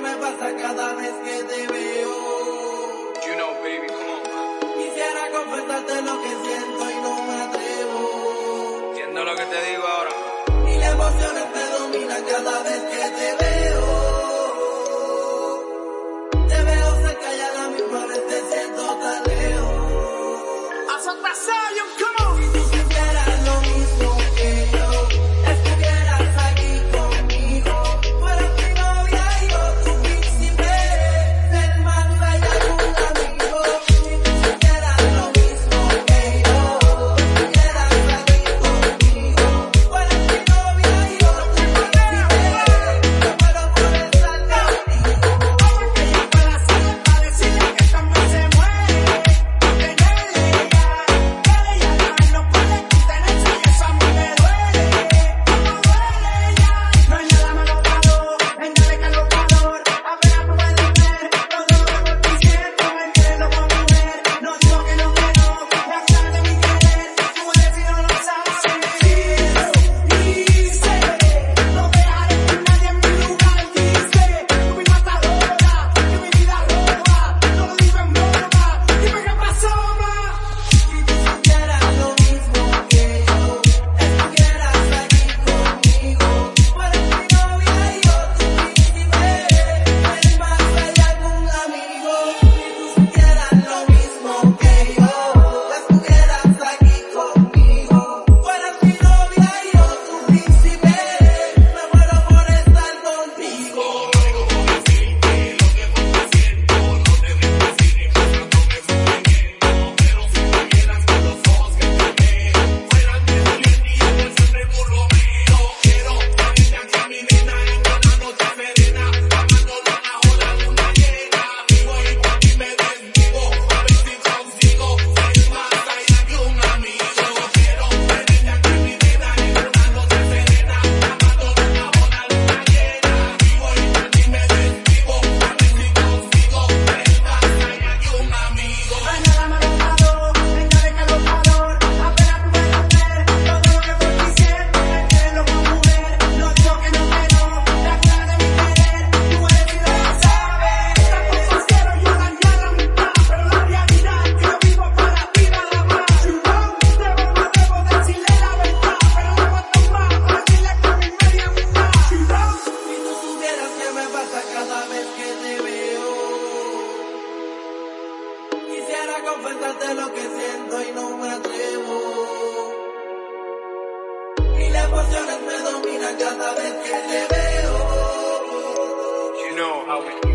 me pasa cada vez que te veo. You know, baby, come on. Quisiera confesarte lo que siento y no me atrevo. Entiendo lo que te digo ahora. Mil emociones te dominan cada vez que te veo. contarte lo que siento y no me atrevo. Y las emociones me dominan cada vez que te veo. You know how we